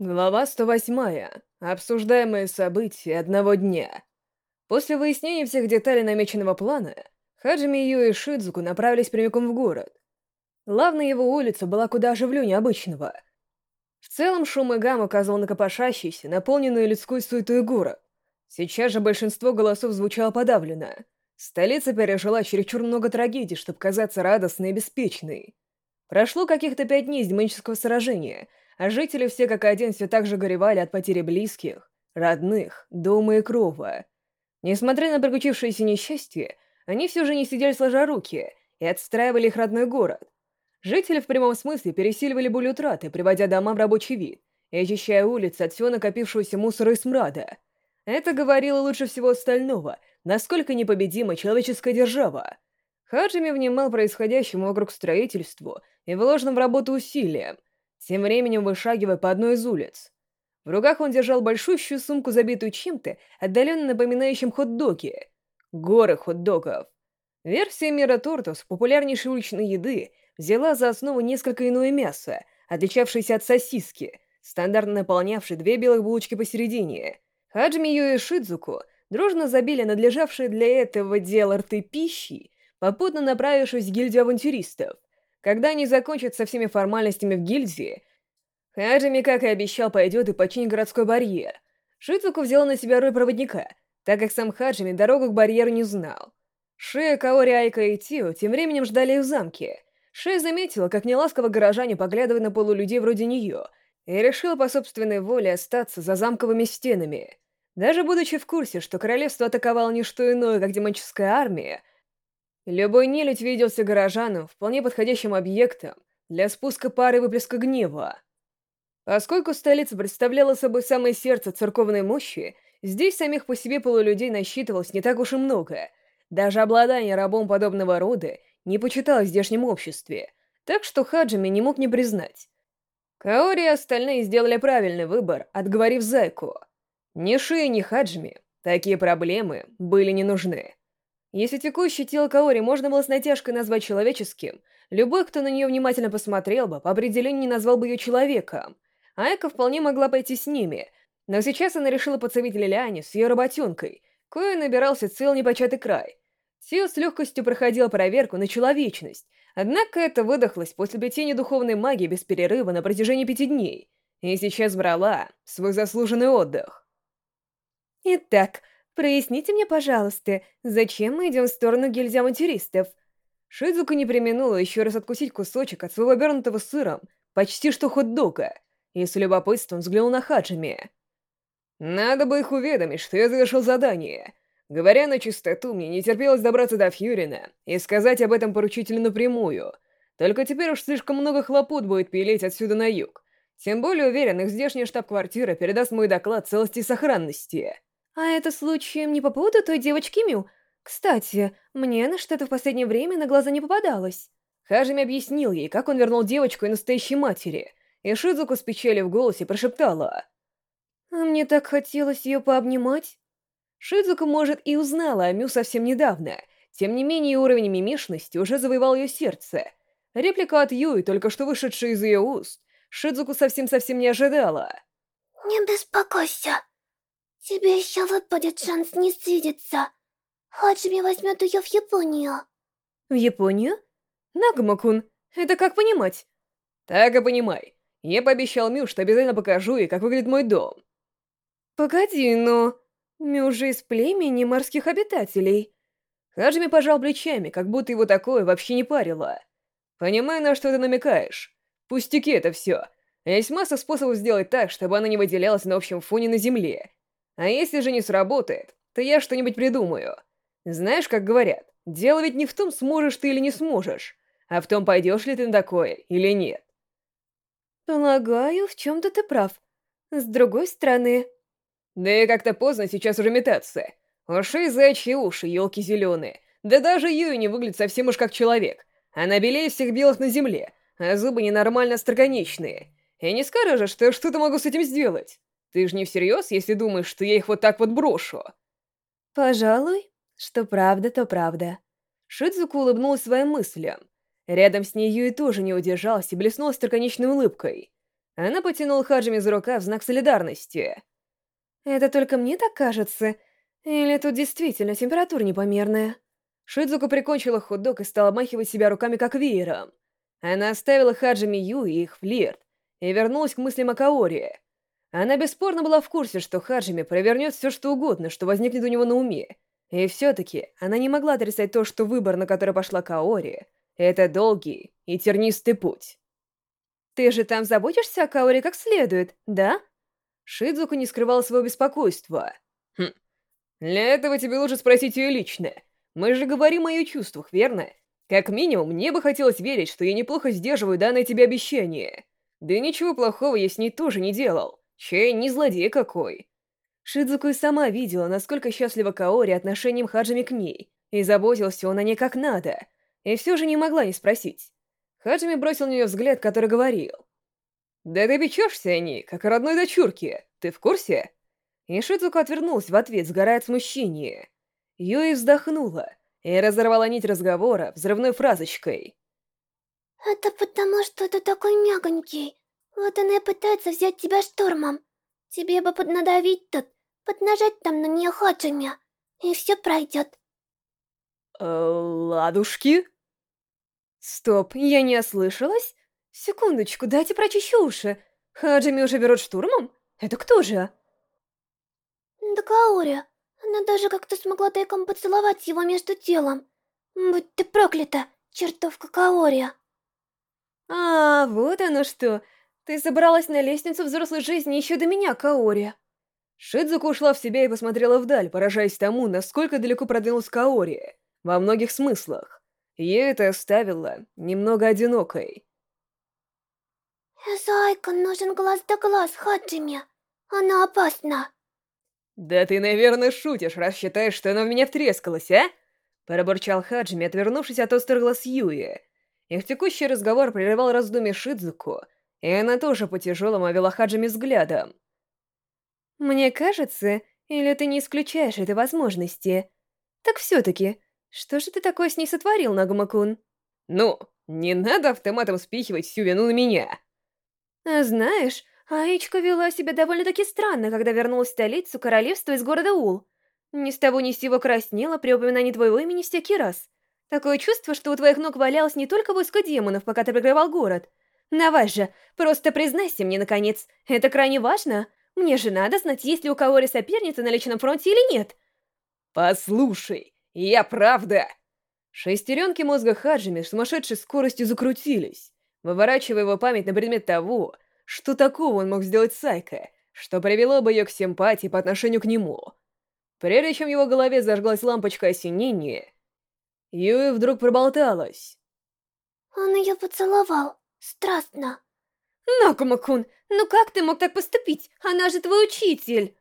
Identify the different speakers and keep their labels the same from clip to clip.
Speaker 1: Глава 108. Обсуждаемые события одного дня. После выяснения всех деталей намеченного плана, Хаджими Ю и Шидзуку направились прямиком в город. Главная его улица была куда оживленнее обычного. В целом шум и гам указывал на наполненную людской суетой город. Сейчас же большинство голосов звучало подавленно. Столица пережила чересчур много трагедий, чтобы казаться радостной и беспечной. Прошло каких-то пять дней из демонического сражения — а жители все как один все так же горевали от потери близких, родных, дома и крова. Несмотря на приключившееся несчастье, они все же не сидели сложа руки и отстраивали их родной город. Жители в прямом смысле пересиливали боль утраты, приводя дома в рабочий вид и очищая улицы от всего накопившегося мусора и смрада. Это говорило лучше всего остального, насколько непобедима человеческая держава. Хаджими внимал происходящему вокруг строительству и вложенным в работу усилиям, тем временем вышагивая по одной из улиц. В руках он держал большущую сумку, забитую чем-то, отдаленно напоминающим хот-доги. Горы хот-догов. Версия мира тортус, популярнейшей уличной еды, взяла за основу несколько иное мясо, отличавшееся от сосиски, стандартно наполнявшей две белых булочки посередине. Хаджми Ю и Шидзуку дружно забили надлежавшие для этого дела рты пищи, попутно направившись в гильдию авантюристов. Когда они закончат со всеми формальностями в гильдии, Хаджими, как и обещал, пойдет и починит городской барьер. Шицуку взяла на себя роль проводника, так как сам Хаджими дорогу к барьеру не знал. Шея, Каори, Айка и Тио тем временем ждали их в замке. Шея заметила, как неласково горожане поглядывают на полулюдей вроде нее, и решила по собственной воле остаться за замковыми стенами. Даже будучи в курсе, что королевство атаковало не что иное, как демоническая армия, Любой нелюдь виделся горожанам вполне подходящим объектом для спуска пары выплеска гнева. Поскольку столица представляла собой самое сердце церковной мощи, здесь самих по себе полулюдей насчитывалось не так уж и много. Даже обладание рабом подобного рода не почиталось в здешнем обществе, так что Хаджими не мог не признать. Каори и остальные сделали правильный выбор, отговорив Зайку. Ни Ши, ни Хаджими такие проблемы были не нужны. Если текущее тело Каори можно было с натяжкой назвать человеческим, любой, кто на нее внимательно посмотрел бы, по определению не назвал бы ее человеком. Айка вполне могла пойти с ними, но сейчас она решила подсобить Лилиане с ее работенкой, кое набирался цел непочатый край. Тио с легкостью проходил проверку на человечность, однако это выдохлось после плетения духовной магии без перерыва на протяжении пяти дней, и сейчас брала свой заслуженный отдых.
Speaker 2: Итак, Проясните мне, пожалуйста, зачем мы идем в сторону гильдии авантюристов?»
Speaker 1: Шидзука не применула еще раз откусить кусочек от своего обернутого сыром, почти что хот-дога, и с любопытством взглянул на Хаджими. «Надо бы их уведомить, что я завершил задание. Говоря на чистоту, мне не терпелось добраться до Фьюрина и сказать об этом поручителю напрямую. Только теперь уж слишком много хлопот будет пилить отсюда на юг. Тем более уверен, их здешняя штаб-квартира передаст мой доклад целости и сохранности».
Speaker 2: А это случаем не по поводу той девочки Мю? Кстати, мне на что-то в последнее время на глаза не попадалось.
Speaker 1: Хажими объяснил ей, как он вернул девочку и настоящей матери, и Шизуку с печалью в голосе прошептала.
Speaker 2: «А мне так хотелось ее пообнимать».
Speaker 1: Шизуку, может, и узнала о Мю совсем недавно, тем не менее уровень мимишности уже завоевал ее сердце. Реплика от Юи, только что вышедшая из ее уст, Шидзуку совсем-совсем не ожидала.
Speaker 3: «Не беспокойся, Тебе еще выпадет шанс не свидеться. Хаджими возьмет ее в Японию.
Speaker 2: В Японию? Нагамакун, это как понимать?
Speaker 1: Так и понимай. Я пообещал Мю, что обязательно покажу ей, как выглядит мой дом.
Speaker 2: Погоди, но... Мю же из племени морских обитателей.
Speaker 1: Хаджими пожал плечами, как будто его такое вообще не парило. Понимаю, на что ты намекаешь. Пустяки это все. Есть масса способов сделать так, чтобы она не выделялась на общем фоне на Земле. А если же не сработает, то я что-нибудь придумаю. Знаешь, как говорят, дело ведь не в том, сможешь ты или не сможешь, а в том, пойдешь ли ты на такое или нет.
Speaker 2: Полагаю, в чем-то ты прав. С другой стороны...
Speaker 1: Да и как-то поздно сейчас уже метаться. Уши зайчьи уши, елки зеленые. Да даже Юй не выглядит совсем уж как человек. Она белее всех белых на земле, а зубы ненормально остроконечные. И не скажешь же, что что-то могу с этим сделать. Ты же не всерьез, если думаешь, что я их вот так вот брошу?»
Speaker 2: «Пожалуй, что правда, то правда».
Speaker 1: Шидзуку улыбнулась своим мыслям. Рядом с ней Юи тоже не удержалась и блеснула строконечной улыбкой. Она потянула Хаджими за рука в знак солидарности.
Speaker 2: «Это только мне так кажется? Или тут действительно температура непомерная?»
Speaker 1: Шидзука прикончила хот-дог и стала обмахивать себя руками как веером. Она оставила Хаджими Ю и их флирт и вернулась к мыслям о Каори. Она бесспорно была в курсе, что Хаджими провернет все что угодно, что возникнет у него на уме. И все-таки она не могла отрицать то, что выбор, на который пошла Каори, это долгий и тернистый путь.
Speaker 2: «Ты же там заботишься о Каори как следует, да?»
Speaker 1: Шидзуку не скрывала своего беспокойства. «Хм, для этого тебе лучше спросить ее лично. Мы же говорим о ее чувствах, верно? Как минимум, мне бы хотелось верить, что я неплохо сдерживаю данное тебе обещание. Да и ничего плохого я с ней тоже не делал. Чей не злодей какой. Шидзуку и сама видела, насколько счастлива Каори отношением Хаджими к ней, и заботился он о ней как надо, и все же не могла не спросить. Хаджими бросил на нее взгляд, который говорил. «Да ты печешься о ней, как о родной дочурке, ты в курсе?» И Шидзуку отвернулась в ответ, сгорая от смущения. Юи вздохнула и разорвала нить разговора взрывной фразочкой.
Speaker 3: «Это потому, что ты такой мягонький. Вот она и пытается взять тебя штурмом. Тебе бы поднадавить тут, поднажать там на нее Хаджими, и все пройдет».
Speaker 1: Э, «Ладушки?»
Speaker 2: «Стоп, я не ослышалась? Секундочку, дайте прочищу уши. Хаджими уже берут штурмом? Это кто же?»
Speaker 3: «Да Каори. Она даже как-то смогла тайком поцеловать его между телом. Будь ты проклята, чертовка Каори!»
Speaker 2: «А, вот оно что. Ты забралась на лестницу взрослой жизни еще до меня, Каори».
Speaker 1: Шидзуку ушла в себя и посмотрела вдаль, поражаясь тому, насколько далеко продвинулась Каори. Во многих смыслах. Ей это оставило немного одинокой.
Speaker 3: «Зайка, нужен глаз да глаз, Хаджими. Она опасна».
Speaker 1: «Да ты, наверное, шутишь, раз считаешь, что она в меня втрескалась, а?» Пробурчал Хаджими, отвернувшись от острых глаз Юи. Их текущий разговор прерывал раздумье Шидзуку, и она тоже по-тяжелому овела взглядом.
Speaker 2: «Мне кажется, или ты не исключаешь этой возможности? Так все-таки, что же ты такое с ней сотворил, Нагумакун?»
Speaker 1: «Ну, не надо автоматом спихивать всю вину на меня!»
Speaker 2: «А знаешь, Аичка вела себя довольно-таки странно, когда вернулась в столицу королевства из города Ул. Ни с того ни с сего краснела при упоминании твоего имени всякий раз. Такое чувство, что у твоих ног валялось не только войско демонов, пока ты прикрывал город. Давай же, просто признайся мне, наконец. Это крайне важно. Мне же надо знать, есть ли у кого-то соперница на личном фронте или нет.
Speaker 1: Послушай, я правда... Шестеренки мозга Хаджими с сумасшедшей скоростью закрутились, выворачивая его память на предмет того, что такого он мог сделать Сайка, что привело бы ее к симпатии по отношению к нему. Прежде чем в его голове зажглась лампочка осенения, Юи вдруг проболталась.
Speaker 3: Он ее поцеловал. Страстно.
Speaker 2: Накума-кун, ну как ты мог так поступить? Она же твой учитель.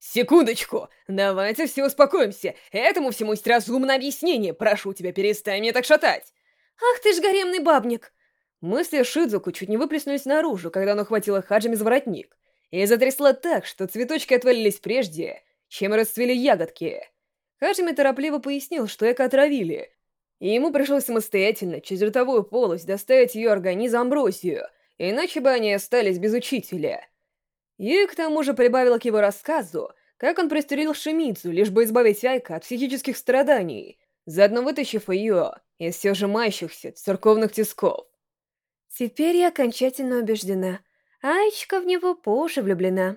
Speaker 1: Секундочку, давайте все успокоимся. Этому всему есть разумное объяснение. Прошу тебя, перестань меня так шатать.
Speaker 2: Ах ты ж гаремный бабник.
Speaker 1: Мысли Шидзуку чуть не выплеснулись наружу, когда он ухватила Хаджими за воротник, и затрясла так, что цветочки отвалились прежде, чем расцвели ягодки. Хаджими торопливо пояснил, что эко отравили, и ему пришлось самостоятельно через ротовую полость доставить ее организм Амбросию, иначе бы они остались без учителя. И к тому же прибавила к его рассказу, как он пристрелил Шимицу, лишь бы избавить Айка от психических страданий, заодно вытащив ее из все сжимающихся церковных тисков.
Speaker 2: Теперь я окончательно убеждена. Айчка в него по уши влюблена.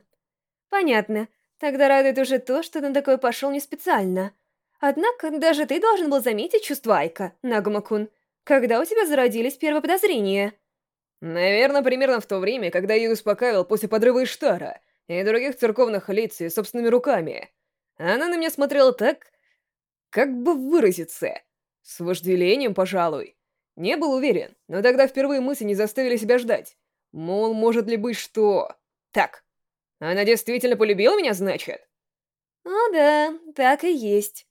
Speaker 2: Понятно. Тогда радует уже то, что на такое пошел не специально. Однако, даже ты должен был заметить чувство Айка, Нагума-кун. Когда у тебя зародились первые подозрения?
Speaker 1: Наверное, примерно в то время, когда я успокаивал после подрыва Иштара и других церковных лиц и собственными руками. Она на меня смотрела так... Как бы выразиться? С вожделением, пожалуй. Не был уверен, но тогда впервые мысли не заставили себя ждать. Мол, может ли быть, что... Так, она действительно полюбила меня, значит?
Speaker 2: О да, так и есть.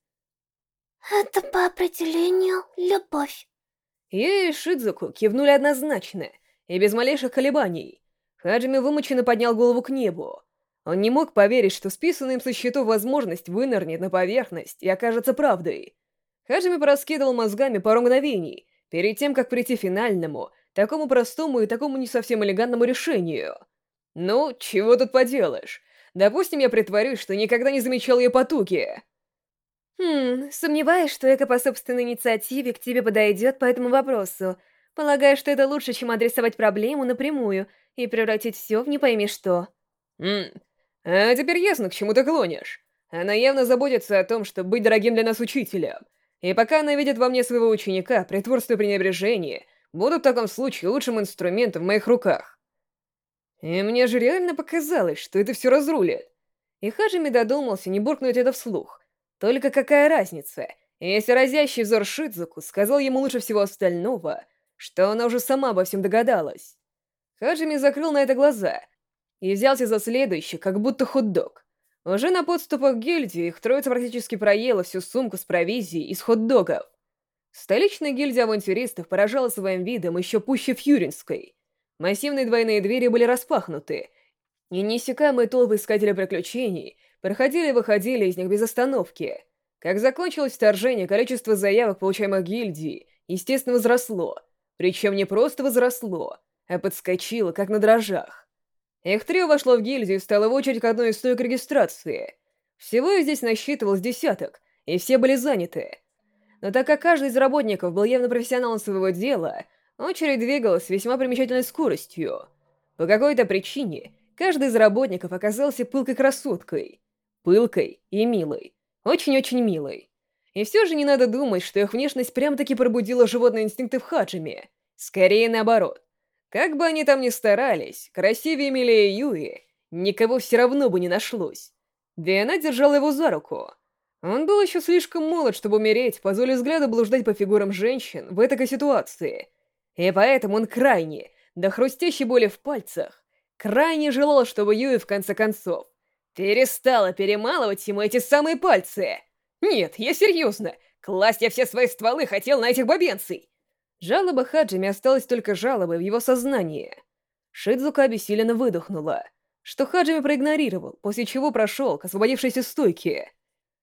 Speaker 3: Это по определению любовь.
Speaker 1: Я и Шидзуку кивнули однозначно, и без малейших колебаний. Хаджими вымученно поднял голову к небу. Он не мог поверить, что списанная им со счетов возможность вынырнет на поверхность и окажется правдой. Хаджими проскидывал мозгами пару мгновений, перед тем, как прийти финальному, такому простому и такому не совсем элегантному решению — Ну, чего тут поделаешь? Допустим, я притворюсь, что никогда не замечал ее потуги.
Speaker 2: Хм, сомневаюсь, что Эко по собственной инициативе к тебе подойдет по этому вопросу. Полагаю, что это лучше, чем адресовать проблему напрямую и превратить все в не пойми что.
Speaker 1: Ммм, а теперь ясно, к чему ты клонишь. Она явно заботится о том, чтобы быть дорогим для нас учителем. И пока она видит во мне своего ученика, притворство и пренебрежение будут в таком случае лучшим инструментом в моих руках. И мне же реально показалось, что это все разрулит. И Хаджими додумался не буркнуть это вслух. Только какая разница, если разящий взор Шидзуку сказал ему лучше всего остального, что она уже сама обо всем догадалась. Хаджими закрыл на это глаза и взялся за следующий, как будто хот-дог. Уже на подступах к гильдии их троица практически проела всю сумку с провизией из хот-догов. Столичная гильдия авантюристов поражала своим видом еще пуще фьюринской. Массивные двойные двери были распахнуты, и неиссякаемые толпы искателей приключений проходили и выходили из них без остановки. Как закончилось вторжение, количество заявок, получаемых гильдией, естественно, возросло. Причем не просто возросло, а подскочило, как на дрожжах. Их трио вошло в гильдию и встало в очередь к одной из стоек регистрации. Всего их здесь насчитывалось десяток, и все были заняты. Но так как каждый из работников был явно профессионалом своего дела, очередь двигалась с весьма примечательной скоростью. По какой-то причине каждый из работников оказался пылкой красоткой. Пылкой и милой. Очень-очень милой. И все же не надо думать, что их внешность прям-таки пробудила животные инстинкты в Хаджиме. Скорее наоборот. Как бы они там ни старались, красивее милее Юи, никого все равно бы не нашлось. Да и она держала его за руку. Он был еще слишком молод, чтобы умереть, позволив взгляду блуждать по фигурам женщин в этой ситуации. И поэтому он крайне, до хрустящей боли в пальцах, крайне желал, чтобы Юи в конце концов перестала перемалывать ему эти самые пальцы. Нет, я серьезно, класть я все свои стволы хотел на этих бабенцей. Жалоба Хаджими осталась только жалобой в его сознании. Шидзука обессиленно выдохнула, что Хаджими проигнорировал, после чего прошел к освободившейся стойке.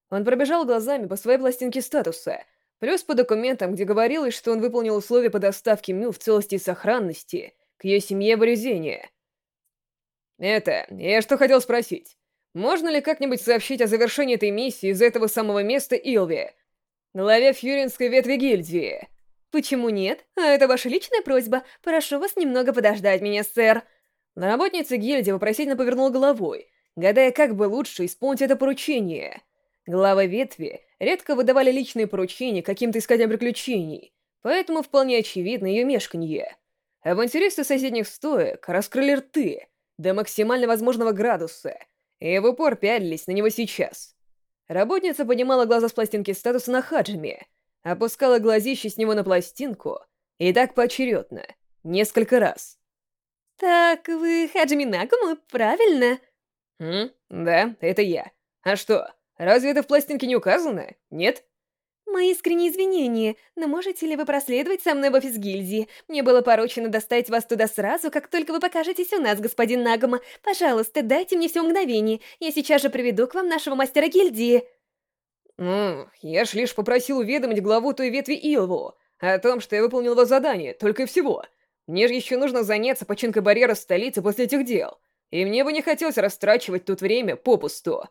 Speaker 1: Он пробежал глазами по своей пластинке статуса, плюс по документам, где говорилось, что он выполнил условия по доставке Мю в целости и сохранности к ее семье в Аризене. «Это, я что хотел спросить. Можно ли как-нибудь сообщить о завершении этой миссии из этого самого места Илви, главе Фьюринской ветви гильдии?»
Speaker 2: «Почему нет? А это ваша личная просьба. Прошу вас немного подождать меня, сэр».
Speaker 1: Работница гильдии вопросительно повернула головой, гадая, как бы лучше исполнить это поручение. Главы ветви редко выдавали личные поручения каким-то искателям приключений, поэтому вполне очевидно ее мешканье. Авантюристы соседних стоек раскрыли рты до максимально возможного градуса и в упор пялились на него сейчас. Работница поднимала глаза с пластинки статуса на Хаджиме, опускала глазище с него на пластинку, и так поочередно, несколько раз.
Speaker 2: «Так вы Хаджими Нагуму, правильно?»
Speaker 1: «Хм, да, это я. А что, разве это в пластинке не указано? Нет?»
Speaker 2: «Мои искренние извинения, но можете ли вы проследовать со мной в офис гильдии? Мне было поручено доставить вас туда сразу, как только вы покажетесь у нас, господин Нагума. Пожалуйста, дайте мне все мгновение. Я сейчас же приведу к вам нашего мастера гильдии».
Speaker 1: «Ну, я ж лишь попросил уведомить главу той ветви Илву о том, что я выполнил его задание, только и всего. Мне же еще нужно заняться починкой барьера в столице после этих дел, и мне бы не хотелось растрачивать тут время попусту».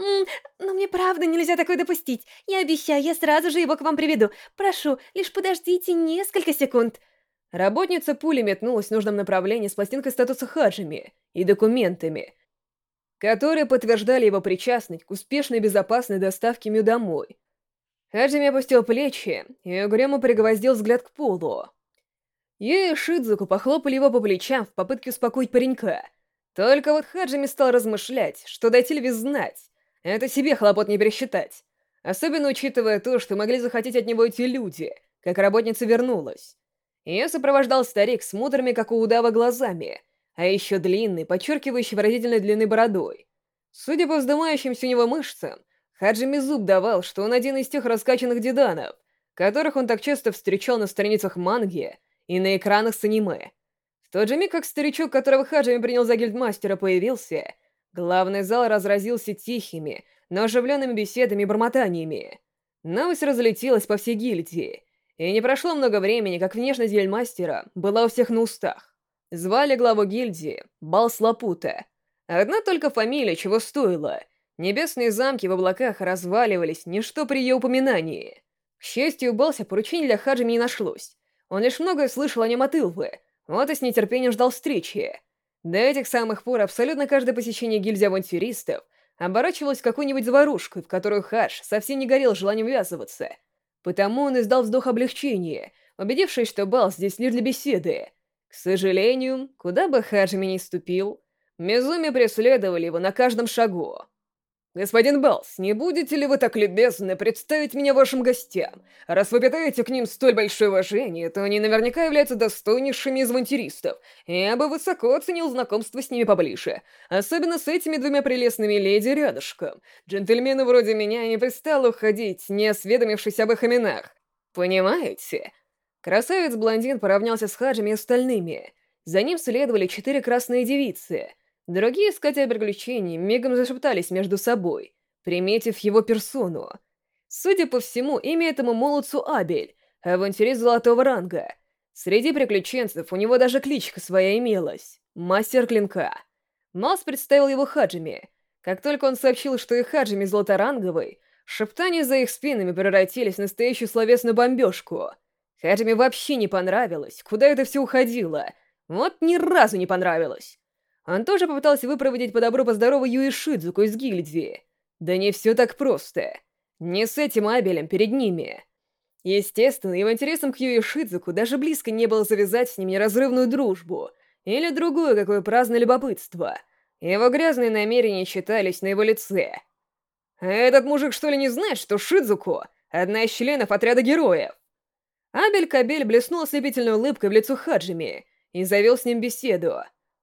Speaker 2: «Ммм, но мне правда нельзя такое допустить. Я обещаю, я сразу же его к вам приведу. Прошу, лишь подождите несколько секунд».
Speaker 1: Работница пули метнулась в нужном направлении с пластинкой статуса Хаджими и документами, которые подтверждали его причастность к успешной и безопасной доставке Мю домой. Хаджими опустил плечи и угрюмо пригвоздил взгляд к полу. Юэ и Шидзуку похлопали его по плечам в попытке успокоить паренька. Только вот Хаджими стал размышлять, что дать Льви знать. Это себе хлопот не пересчитать. Особенно учитывая то, что могли захотеть от него эти люди, как работница вернулась. Ее сопровождал старик с мудрыми, как у удава, глазами — а еще длинный, подчеркивающий выразительной длины бородой. Судя по вздымающимся у него мышцам, Хаджими Зуб давал, что он один из тех раскачанных деданов, которых он так часто встречал на страницах манги и на экранах с аниме. В тот же миг, как старичок, которого Хаджими принял за гильдмастера, появился, главный зал разразился тихими, но оживленными беседами и бормотаниями. Новость разлетелась по всей гильдии, и не прошло много времени, как внешность гильдмастера была у всех на устах. Звали главу гильдии Балс Лапута. Одна только фамилия чего стоила. Небесные замки в облаках разваливались, ничто при ее упоминании. К счастью, у Балса поручений для Хаджими не нашлось. Он лишь многое слышал о нем от Илвы, вот и с нетерпением ждал встречи. До этих самых пор абсолютно каждое посещение гильдии авантюристов оборачивалось в какую-нибудь заварушку, в которую Хадж совсем не горел желанием ввязываться. Потому он издал вздох облегчения, убедившись, что Бал здесь лишь для беседы — к сожалению, куда бы Хаджими ни ступил, Мизуми преследовали его на каждом шагу. «Господин Балс, не будете ли вы так любезны представить меня вашим гостям? Раз вы питаете к ним столь большое уважение, то они наверняка являются достойнейшими из авантюристов, я бы высоко оценил знакомство с ними поближе, особенно с этими двумя прелестными леди рядышком. Джентльмены вроде меня не пристало уходить, не осведомившись об их именах. Понимаете?» Красавец-блондин поравнялся с Хаджами и остальными. За ним следовали четыре красные девицы. Другие искатели приключений мигом зашептались между собой, приметив его персону. Судя по всему, имя этому молодцу Абель, авантюрист золотого ранга. Среди приключенцев у него даже кличка своя имелась — Мастер Клинка. Мас представил его Хаджими. Как только он сообщил, что и Хаджими золоторанговый, шептания за их спинами превратились в настоящую словесную бомбежку — Хаджиме вообще не понравилось, куда это все уходило. Вот ни разу не понравилось. Он тоже попытался выпроводить по добру по здорову Юи Шидзуку из гильдии. Да не все так просто. Не с этим Абелем перед ними. Естественно, его интересом к Юи Шидзуку даже близко не было завязать с ним неразрывную дружбу или другое какое праздное любопытство. Его грязные намерения читались на его лице. «Этот мужик что ли не знает, что Шидзуку — одна из членов отряда героев?» Абель Кабель блеснул ослепительной улыбкой в лицо Хаджими и завел с ним беседу.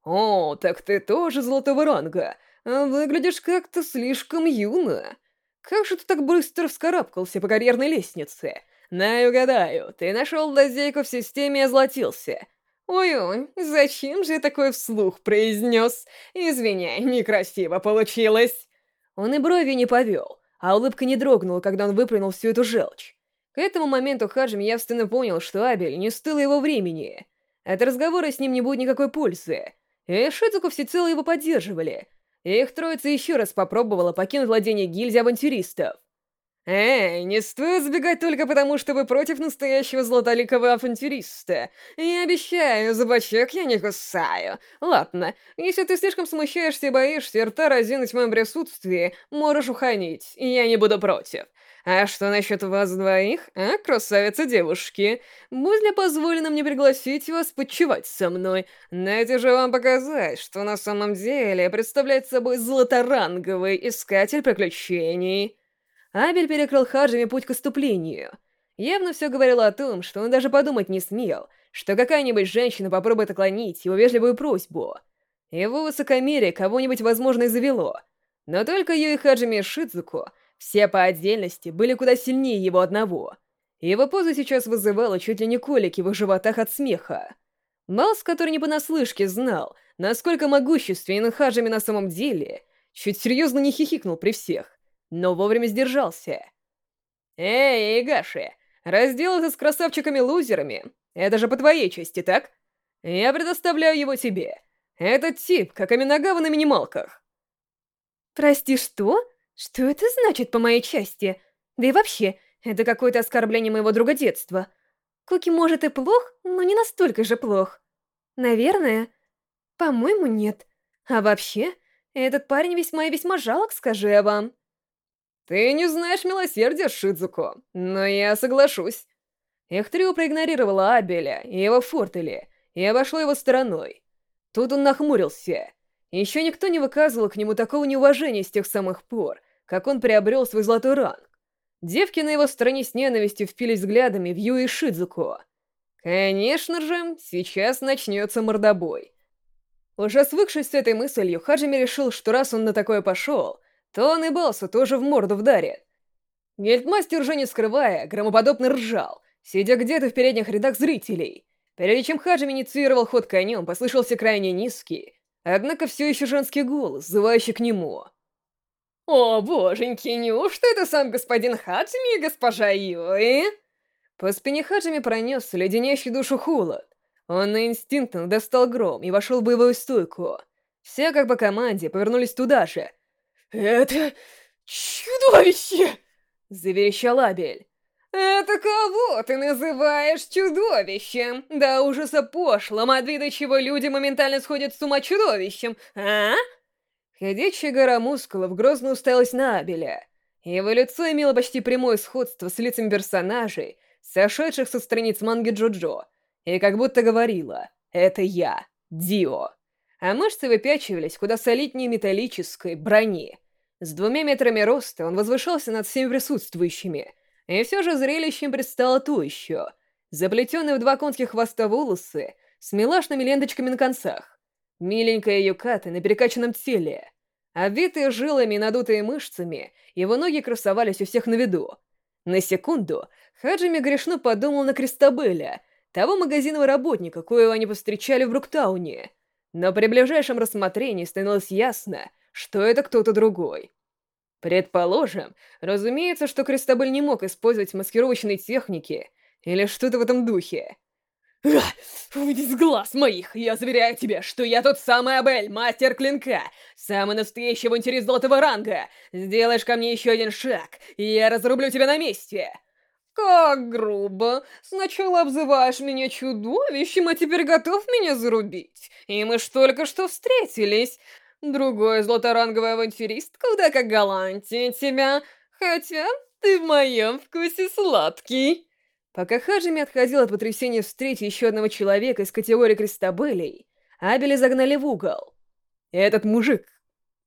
Speaker 1: «О, так ты тоже золотого ранга. Выглядишь как-то слишком юно. Как же ты так быстро вскарабкался по карьерной лестнице? На угадаю, ты нашел лазейку в системе и озлотился. Ой-ой, зачем же я такое вслух произнес? Извиняй, некрасиво получилось». Он и брови не повел, а улыбка не дрогнула, когда он выплюнул всю эту желчь. К этому моменту Хаджим явственно понял, что Абель не стыл его времени. От разговора с ним не будет никакой пользы. И Шицуку всецело его поддерживали. Их троица еще раз попробовала покинуть владение гильдии авантюристов. «Эй, не стоит сбегать только потому, что вы против настоящего золотоликого авантюриста. Я обещаю, за бочок я не кусаю. Ладно, если ты слишком смущаешься и боишься рта разинуть в моем присутствии, можешь уходить, я не буду против. А что насчет вас двоих, а, красавицы-девушки? Будет ли позволено мне пригласить вас почевать со мной? Дайте же вам показать, что на самом деле представляет собой золоторанговый искатель приключений». Абель перекрыл Хаджами путь к отступлению. Явно все говорило о том, что он даже подумать не смел, что какая-нибудь женщина попробует отклонить его вежливую просьбу. Его высокомерие кого-нибудь, возможно, и завело. Но только Юи Хаджими Шидзуку все по отдельности были куда сильнее его одного. Его поза сейчас вызывала чуть ли не колики в их животах от смеха. Малс, который не понаслышке знал, насколько могущественен Хаджими на самом деле, чуть серьезно не хихикнул при всех, но вовремя сдержался. «Эй, Игаши, разделаться с красавчиками-лузерами — это же по твоей части, так? Я предоставляю его тебе. Этот тип, как Аминагава на минималках».
Speaker 2: «Прости, что?» Что это значит по моей части? Да и вообще, это какое-то оскорбление моего друга детства. Куки может и плох, но не настолько же плох. Наверное. По-моему, нет. А вообще, этот парень весьма и весьма жалок, скажу я вам.
Speaker 1: Ты не знаешь милосердия, Шидзуко, но я соглашусь. Их трио Абеля и его фортели и обошло его стороной. Тут он нахмурился. Еще никто не выказывал к нему такого неуважения с тех самых пор, как он приобрел свой золотой ранг. Девки на его стороне с ненавистью впились взглядами в Юи Шидзуко. Конечно же, сейчас начнется мордобой. Уже свыкшись с этой мыслью, Хаджими решил, что раз он на такое пошел, то он и Балсу тоже в морду вдарит. Гельдмастер уже не скрывая, громоподобно ржал, сидя где-то в передних рядах зрителей. Прежде чем Хаджими инициировал ход конем, послышался крайне низкий, однако все еще женский голос, зывающий к нему — «О, боженьки, неужто это сам господин Хаджими и госпожа Юи?» По спине Хаджими пронесся леденящий душу холод. Он на инстинктах достал гром и вошел в боевую стойку. Все, как по команде, повернулись туда же. «Это чудовище!» — заверещал Абель. «Это кого ты называешь чудовищем? Да ужаса пошлым, от вида чего люди моментально сходят с ума чудовищем, а?» Ходячая гора мускулов грозно уставилась на Абеля. Его лицо имело почти прямое сходство с лицами персонажей, сошедших со страниц манги Джоджо, и как будто говорила «Это я, Дио». А мышцы выпячивались куда солиднее металлической брони. С двумя метрами роста он возвышался над всеми присутствующими, и все же зрелищем предстало то еще. Заплетенные в два конских хвоста волосы с милашными ленточками на концах. Миленькая юката на перекачанном теле. Обвитые жилами и надутые мышцами, его ноги красовались у всех на виду. На секунду Хаджими грешно подумал на Кристабеля, того магазинного работника, коего они повстречали в Бруктауне. Но при ближайшем рассмотрении становилось ясно, что это кто-то другой. Предположим, разумеется, что Кристабель не мог использовать маскировочные техники или что-то в этом духе. «Уйди с глаз моих! Я заверяю тебя, что я тот самый Абель, мастер клинка, самый настоящий авантюрист золотого ранга! Сделаешь ко мне еще один шаг, и я разрублю тебя на месте!» «Как грубо! Сначала обзываешь меня чудовищем, а теперь готов меня зарубить. И мы ж только что встретились. Другой золоторанговый авантюрист куда как галантнее тебя, хотя ты в моем вкусе сладкий». Пока Хаджими отходил от потрясения встречи еще одного человека из категории Кристабелей, Абеля загнали в угол. Этот мужик,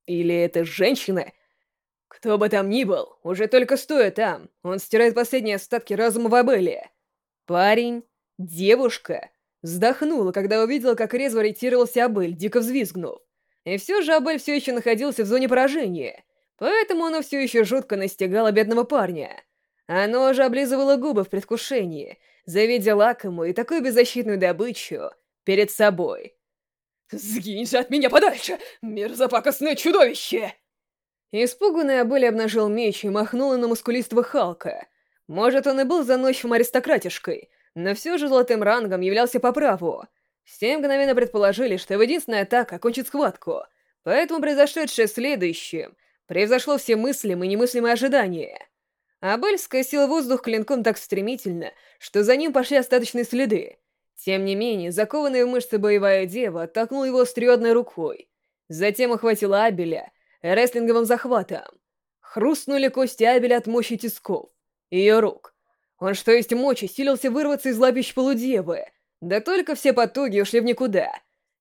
Speaker 1: или эта женщина, кто бы там ни был, уже только стоя там, он стирает последние остатки разума в Абеле. Парень, девушка, вздохнула, когда увидела, как резво ориентировался Абель, дико взвизгнув. И все же Абель все еще находился в зоне поражения, поэтому оно все еще жутко настигало бедного парня. Оно уже облизывало губы в предвкушении, завидя лакомую и такую беззащитную добычу перед собой. «Сгинь же от меня подальше, мерзопакостное чудовище!» Испуганный Абель обнажил меч и махнул на мускулистого Халка. Может, он и был заносчивым аристократишкой, но все же золотым рангом являлся по праву. Все мгновенно предположили, что его единственная атака окончит схватку, поэтому произошедшее следующее превзошло все мыслимые и немыслимые ожидания. Абель скосил воздух клинком так стремительно, что за ним пошли остаточные следы. Тем не менее, закованная в мышцы боевая дева оттолкнула его острие рукой. Затем охватила Абеля рестлинговым захватом. Хрустнули кости Абеля от мощи тисков. Ее рук. Он что есть мочи силился вырваться из лапищ полудевы. Да только все потуги ушли в никуда.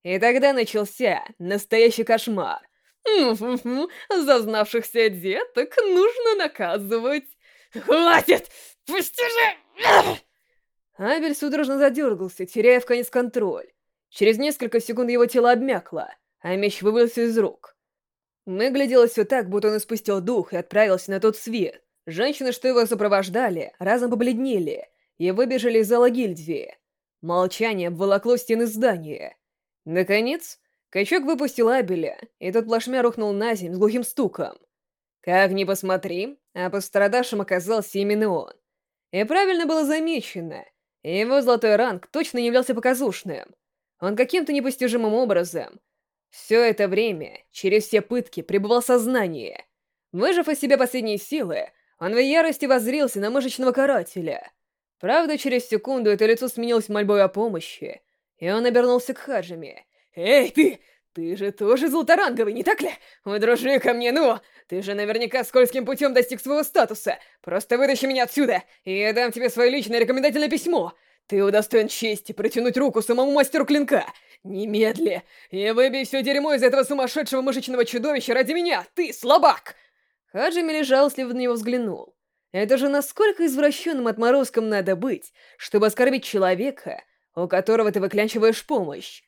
Speaker 1: И тогда начался настоящий кошмар. «Фу-фу-фу, зазнавшихся деток нужно наказывать!» «Хватит! Пусти же!» Абель судорожно задергался, теряя в конец контроль. Через несколько секунд его тело обмякло, а меч вывалился из рук. Выглядело все так, будто он испустил дух и отправился на тот свет. Женщины, что его сопровождали, разом побледнели и выбежали из зала гильдии. Молчание обволокло стены здания. Наконец, качок выпустил Абеля, и тот плашмя рухнул на землю с глухим стуком. Как ни посмотри, а пострадавшим оказался именно он. И правильно было замечено, его золотой ранг точно не являлся показушным. Он каким-то непостижимым образом все это время, через все пытки, пребывал сознание. Выжив из себя последние силы, он в ярости воззрился на мышечного карателя. Правда, через секунду это лицо сменилось мольбой о помощи, и он обернулся к Хаджиме. «Эй, ты! Ты же тоже золоторанговый, не так ли? Удружи ко мне, ну! Ты же наверняка скользким путем достиг своего статуса. Просто вытащи меня отсюда, и я дам тебе свое личное рекомендательное письмо. Ты удостоен чести протянуть руку самому мастеру клинка. Немедли. И выбей все дерьмо из этого сумасшедшего мышечного чудовища ради меня, ты слабак!» Хаджими лежал, в него взглянул. Это же насколько извращенным отморозком надо быть, чтобы оскорбить человека, у которого ты выклянчиваешь помощь.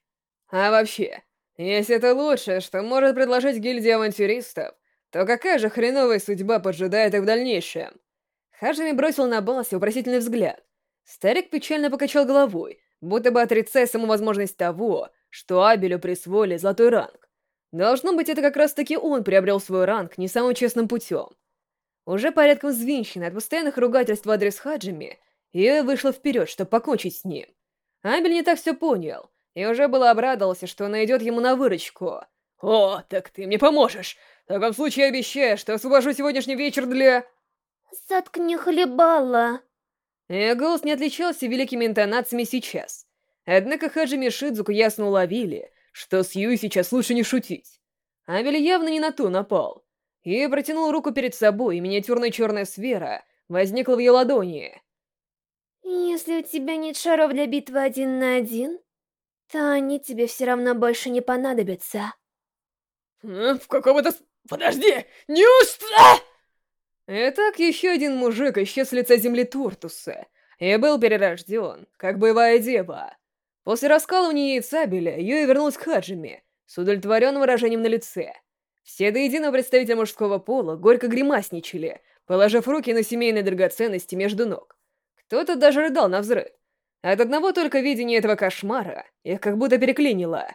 Speaker 1: А вообще, если это лучшее, что может предложить гильдия авантюристов, то какая же хреновая судьба поджидает их в дальнейшем? Хаджими бросил на Балси вопросительный взгляд. Старик печально покачал головой, будто бы отрицая саму возможность того, что Абелю присвоили золотой ранг. Должно быть, это как раз-таки он приобрел свой ранг не самым честным путем. Уже порядком взвинченная от постоянных ругательств в адрес Хаджими, Йоя вышла вперед, чтобы покончить с ним. Абель не так все понял, и уже было обрадовался, что она идет ему на выручку. «О, так ты мне поможешь! В таком случае обещаю, что освобожу сегодняшний вечер для...»
Speaker 3: «Заткни хлебала!»
Speaker 1: Ее голос не отличался великими интонациями сейчас. Однако Хаджими и Шидзуку ясно уловили, что с Юй сейчас лучше не шутить. Абель явно не на ту напал. И протянул руку перед собой, и миниатюрная черная сфера возникла в ее ладони.
Speaker 3: «Если у тебя нет шаров для битвы один на один, то они тебе все равно больше не понадобятся».
Speaker 1: В какого-то... Подожди! Неужто... Итак, еще один мужик исчез с лица земли Туртуса и был перерожден, как боевая дева. После раскалывания яйца Беля, Юя вернулась к Хаджиме с удовлетворенным выражением на лице. Все до единого представителя мужского пола горько гримасничали, положив руки на семейные драгоценности между ног. Кто-то даже рыдал на взрыв. От одного только видения этого кошмара их как будто переклинило.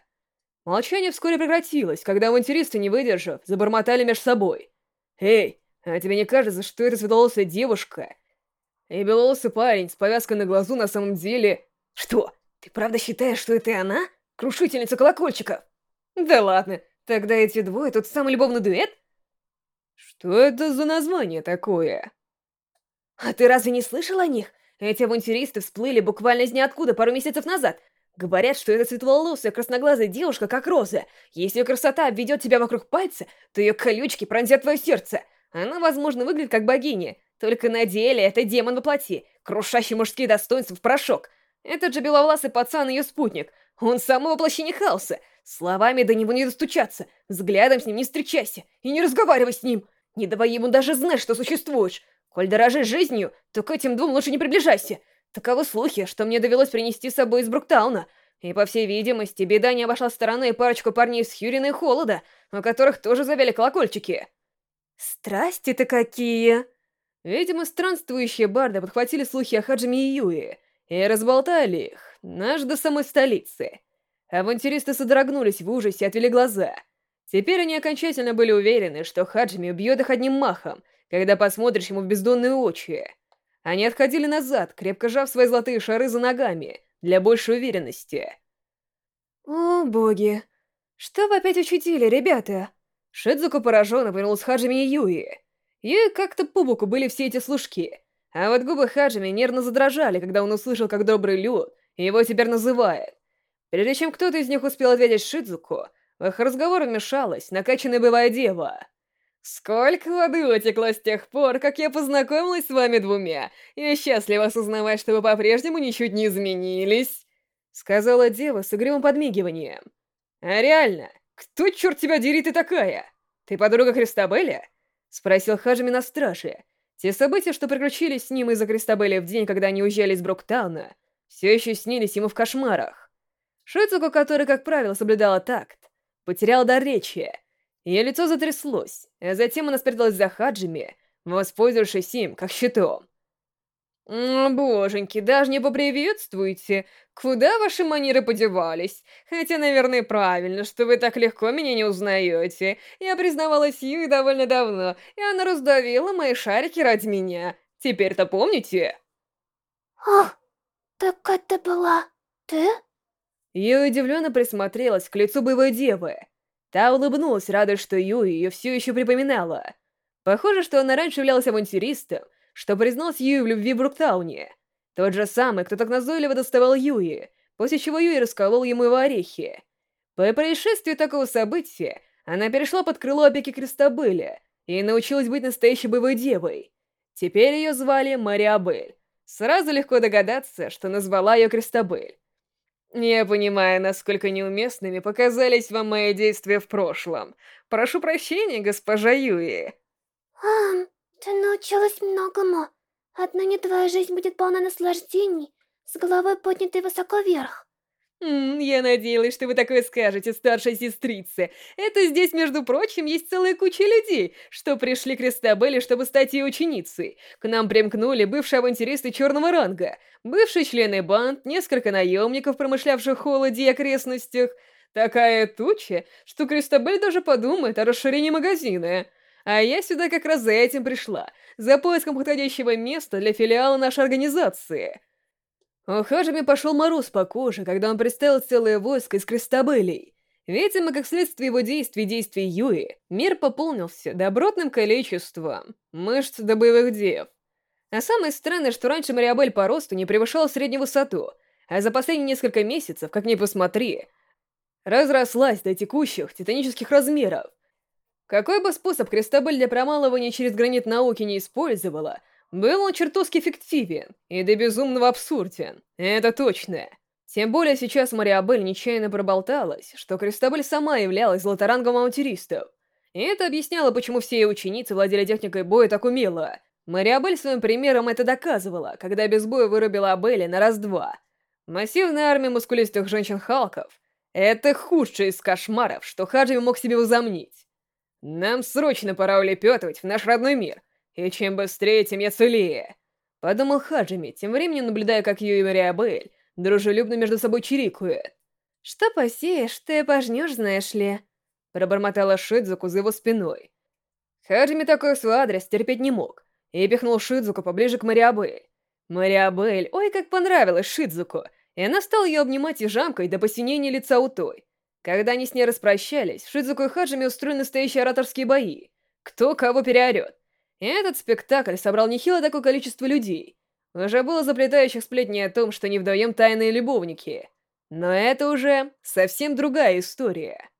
Speaker 1: Молчание вскоре прекратилось, когда авантюристы, не выдержав, забормотали между собой. «Эй, а тебе не кажется, что эта светловолосая девушка и беловолосый парень с повязкой на глазу на самом деле... Что, ты правда считаешь, что это она? Крушительница колокольчиков? Да ладно, тогда эти двое тут самый любовный дуэт? Что это за название такое? А ты разве не слышал о них? Эти авантюристы всплыли буквально из ниоткуда пару месяцев назад. Говорят, что эта светловолосая красноглазая девушка как роза. Если ее красота обведет тебя вокруг пальца, то ее колючки пронзят твое сердце. Она, возможно, выглядит как богиня, только на деле это демон во плоти, крушащий мужские достоинства в порошок. Этот же беловласый пацан ее спутник. Он само воплощение хаоса. Словами до него не достучаться, взглядом с ним не встречайся и не разговаривай с ним. Не давай ему даже знать, что существуешь. Коль дорожишь жизнью, то к этим двум лучше не приближайся. Таковы слухи, что мне довелось принести с собой из Бруктауна. И, по всей видимости, беда не обошла стороной парочку парней из Хьюрина и Холода, у которых тоже завели колокольчики. Страсти-то какие! Видимо, странствующие барды подхватили слухи о Хаджиме и Юе и разболтали их, наш до самой столицы. Авантюристы содрогнулись в ужасе и отвели глаза. Теперь они окончательно были уверены, что Хаджими убьет их одним махом, когда посмотришь ему в бездонные очи. Они отходили назад, крепко сжав свои золотые шары за ногами, для большей уверенности. «О, боги! Что вы опять учудили, ребята?» Шидзуку пораженно повернулась Хаджими и Юи. Юи как-то по боку были все эти служки, а вот губы Хаджими нервно задрожали, когда он услышал, как добрый Лю его теперь называет. Прежде чем кто-то из них успел ответить Шидзуку, в их разговор вмешалась накачанная боевая дева. «Сколько воды утекло с тех пор, как я познакомилась с вами двумя. Я счастлива осознавать, что вы по-прежнему ничуть не изменились», — сказала дева с игривым подмигиванием. «А реально, «Кто, черт тебя дери, ты такая? Ты подруга Христабеля?» — спросил Хаджими на страже. Те события, что приключились с ним из-за Христабеля в день, когда они уезжали из Бруктауна, все еще снились ему в кошмарах. Шицуку, который, как правило, соблюдала такт, потерял дар речи. Ее лицо затряслось, а затем она спряталась за Хаджими, воспользовавшись им как щитом. «Боженьки, даже не поприветствуйте. Куда ваши манеры подевались? Хотя, наверное, правильно, что вы так легко меня не узнаете. Я признавалась Юи довольно давно, и она раздавила мои шарики ради меня. Теперь-то помните?»
Speaker 3: «Ах, так это была ты?»
Speaker 1: Юи удивленно присмотрелась к лицу боевой девы. Та улыбнулась, радуясь, что Юи ее все еще припоминала. Похоже, что она раньше являлась авантюристом, что признался Юи в любви Бруктауне. Тот же самый, кто так назойливо доставал Юи, после чего Юи расколол ему его орехи. По происшествию такого события, она перешла под крыло опеки Кристабеля и научилась быть настоящей боевой девой. Теперь ее звали Мариабель. Сразу легко догадаться, что назвала ее Кристабель. Я понимаю, насколько неуместными показались вам мои действия в прошлом. Прошу прощения, госпожа Юи.
Speaker 3: Ты научилась многому. Отныне твоя жизнь будет полна наслаждений, с головой поднятой высоко вверх.
Speaker 1: М я надеялась, что вы такое скажете, старшая сестрица. Это здесь, между прочим, есть целая куча людей, что пришли к Рестабелле, чтобы стать ее ученицей. К нам примкнули бывшие авантюристы черного ранга, бывшие члены банд, несколько наемников, промышлявших в холоде и окрестностях. Такая туча, что Кристабель даже подумает о расширении магазина. А я сюда как раз за этим пришла, за поиском подходящего места для филиала нашей организации. У Хаджими пошел мороз по коже, когда он представил целое войско из крестобылей. Видимо, как следствие его действий и действий Юи, мир пополнился добротным количеством мышц до боевых дев. А самое странное, что раньше Мариабель по росту не превышала среднюю высоту, а за последние несколько месяцев, как ни посмотри, разрослась до текущих титанических размеров. Какой бы способ Крестобель для промалывания через гранит науки не использовала, был он чертовски эффективен и до безумного абсурден, это точно. Тем более сейчас Мариабель нечаянно проболталась, что Крестобель сама являлась золоторанговым авантюристом. И это объясняло, почему все ее ученицы владели техникой боя так умело. Мариабель своим примером это доказывала, когда без боя вырубила Абели на раз-два. Массивная армия мускулистых женщин-халков — это худший из кошмаров, что Хаджи мог себе возомнить. Нам срочно пора улепетывать в наш родной мир, и чем быстрее, тем я целее. Подумал Хаджими, тем временем наблюдая, как Ю и Мариабель дружелюбно между собой чирикуют.
Speaker 2: «Что посеешь, ты пожнешь, знаешь ли?»
Speaker 1: Пробормотала Шидзуку за его спиной. Хаджими такой свой адрес терпеть не мог, и пихнул Шидзуку поближе к Мариабель. Мариабель, ой, как понравилась Шидзуку, и она стала ее обнимать и жамкой до посинения лица у той. Когда они с ней распрощались, Шидзуку и Хаджими устроили настоящие ораторские бои. Кто кого переорет. Этот спектакль собрал нехило такое количество людей. Уже было заплетающих сплетни о том, что не вдвоем тайные любовники. Но это уже совсем другая история.